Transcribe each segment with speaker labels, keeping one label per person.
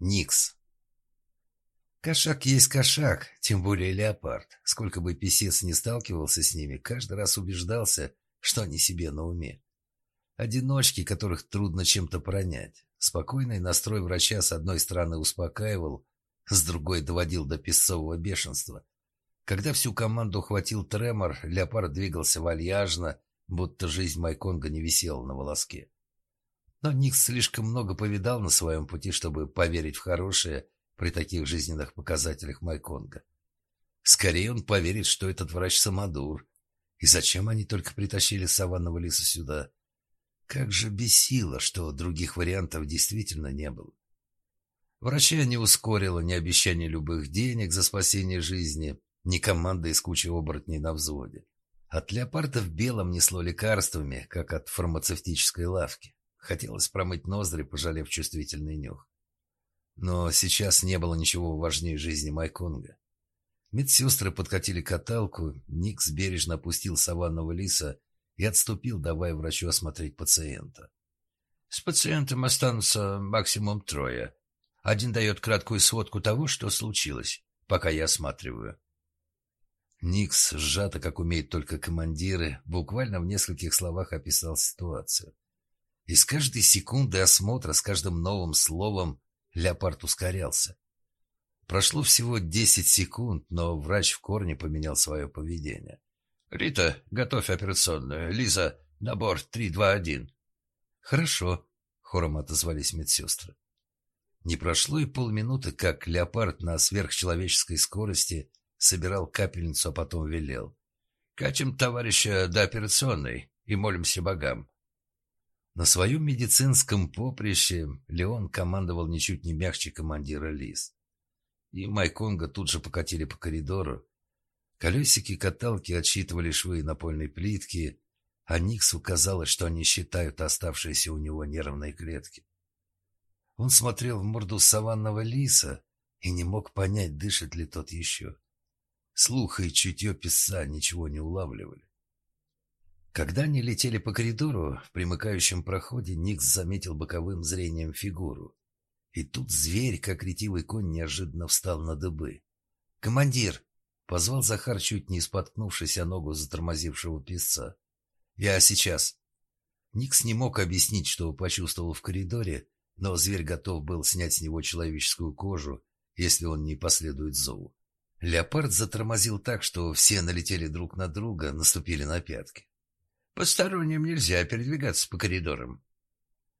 Speaker 1: Никс. Кошак есть кошак, тем более леопард. Сколько бы писец не сталкивался с ними, каждый раз убеждался, что они себе на уме. Одиночки, которых трудно чем-то пронять. Спокойный настрой врача с одной стороны успокаивал, с другой доводил до песцового бешенства. Когда всю команду хватил тремор, леопард двигался вальяжно, будто жизнь Майконга не висела на волоске. Но Никс слишком много повидал на своем пути, чтобы поверить в хорошее при таких жизненных показателях Майконга. Скорее он поверит, что этот врач самодур. И зачем они только притащили саванного лиса сюда? Как же бесило, что других вариантов действительно не было. Врача не ускорило ни обещание любых денег за спасение жизни, ни команда из кучи оборотней на взводе. От леопарда в белом несло лекарствами, как от фармацевтической лавки. Хотелось промыть ноздри, пожалев чувствительный нюх. Но сейчас не было ничего важнее жизни Майконга. Медсестры подкатили каталку, Никс бережно опустил саванного лиса и отступил, давая врачу осмотреть пациента. «С пациентом останутся максимум трое. Один дает краткую сводку того, что случилось, пока я осматриваю». Никс, сжато, как умеют только командиры, буквально в нескольких словах описал ситуацию. И с каждой секунды осмотра, с каждым новым словом леопард ускорялся. Прошло всего десять секунд, но врач в корне поменял свое поведение. «Рита, готовь операционную. Лиза, набор 3-2-1». «Хорошо», — хором отозвались медсестры. Не прошло и полминуты, как леопард на сверхчеловеческой скорости собирал капельницу, а потом велел. «Катим товарища до операционной и молимся богам». На своем медицинском поприще Леон командовал ничуть не мягче командира Лис. И Майконга тут же покатили по коридору, Колесики каталки отсчитывали швы напольной плитки, а Никсу казалось, что они считают оставшиеся у него нервные клетки. Он смотрел в морду саванного лиса и не мог понять, дышит ли тот еще. Слух и чутье писца ничего не улавливали. Когда они летели по коридору, в примыкающем проходе Никс заметил боковым зрением фигуру. И тут зверь, как ретивый конь, неожиданно встал на дыбы. «Командир!» Позвал Захар, чуть не споткнувшись о ногу затормозившего песца. «Я сейчас». Никс не мог объяснить, что почувствовал в коридоре, но зверь готов был снять с него человеческую кожу, если он не последует зову. Леопард затормозил так, что все налетели друг на друга, наступили на пятки. «Посторонним нельзя передвигаться по коридорам».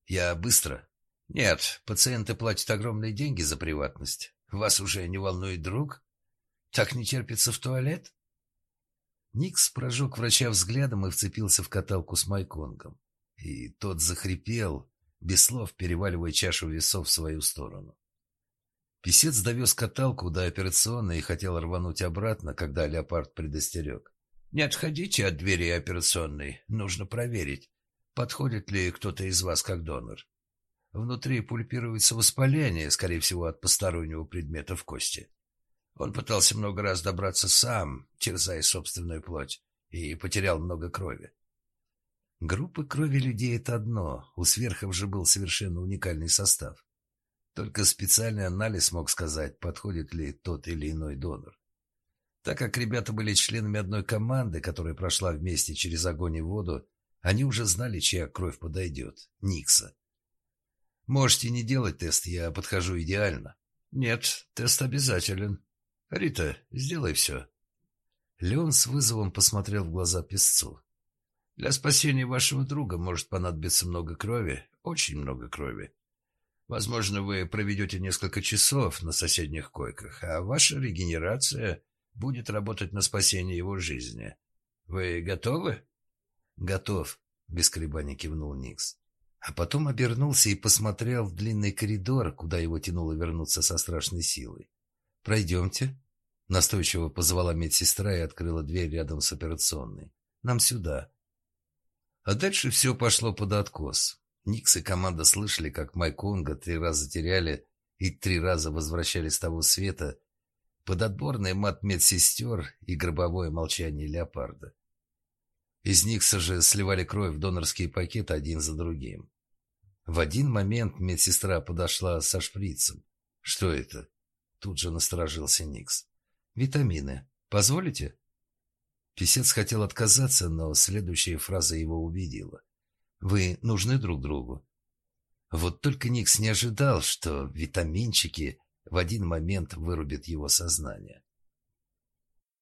Speaker 1: «Я быстро». «Нет, пациенты платят огромные деньги за приватность. Вас уже не волнует друг?» Так не терпится в туалет? Никс прожег врача взглядом и вцепился в каталку с Майконгом. И тот захрипел, без слов переваливая чашу весов в свою сторону. Песец довез каталку до операционной и хотел рвануть обратно, когда леопард предостерег. «Не отходите от двери операционной. Нужно проверить, подходит ли кто-то из вас как донор. Внутри пульпируется воспаление, скорее всего, от постороннего предмета в кости. Он пытался много раз добраться сам, терзая собственную плоть, и потерял много крови. Группы крови людей — это одно, у сверхов же был совершенно уникальный состав. Только специальный анализ мог сказать, подходит ли тот или иной донор. Так как ребята были членами одной команды, которая прошла вместе через огонь и воду, они уже знали, чья кровь подойдет. Никса. Можете не делать тест, я подхожу идеально. Нет, тест обязателен. «Рита, сделай все». Леон с вызовом посмотрел в глаза песцу. «Для спасения вашего друга может понадобиться много крови, очень много крови. Возможно, вы проведете несколько часов на соседних койках, а ваша регенерация будет работать на спасение его жизни. Вы готовы?» «Готов», — без колебаний кивнул Никс. А потом обернулся и посмотрел в длинный коридор, куда его тянуло вернуться со страшной силой. «Пройдемте». Настойчиво позвала медсестра и открыла дверь рядом с операционной. «Нам сюда». А дальше все пошло под откос. Никс и команда слышали, как Майконга три раза теряли и три раза возвращались с того света под отборный мат медсестер и гробовое молчание леопарда. Из Никса же сливали кровь в донорские пакеты один за другим. В один момент медсестра подошла со шприцем. «Что это?» Тут же насторожился Никс. «Витамины. Позволите?» Песец хотел отказаться, но следующая фраза его убедила. «Вы нужны друг другу». Вот только Никс не ожидал, что витаминчики в один момент вырубят его сознание.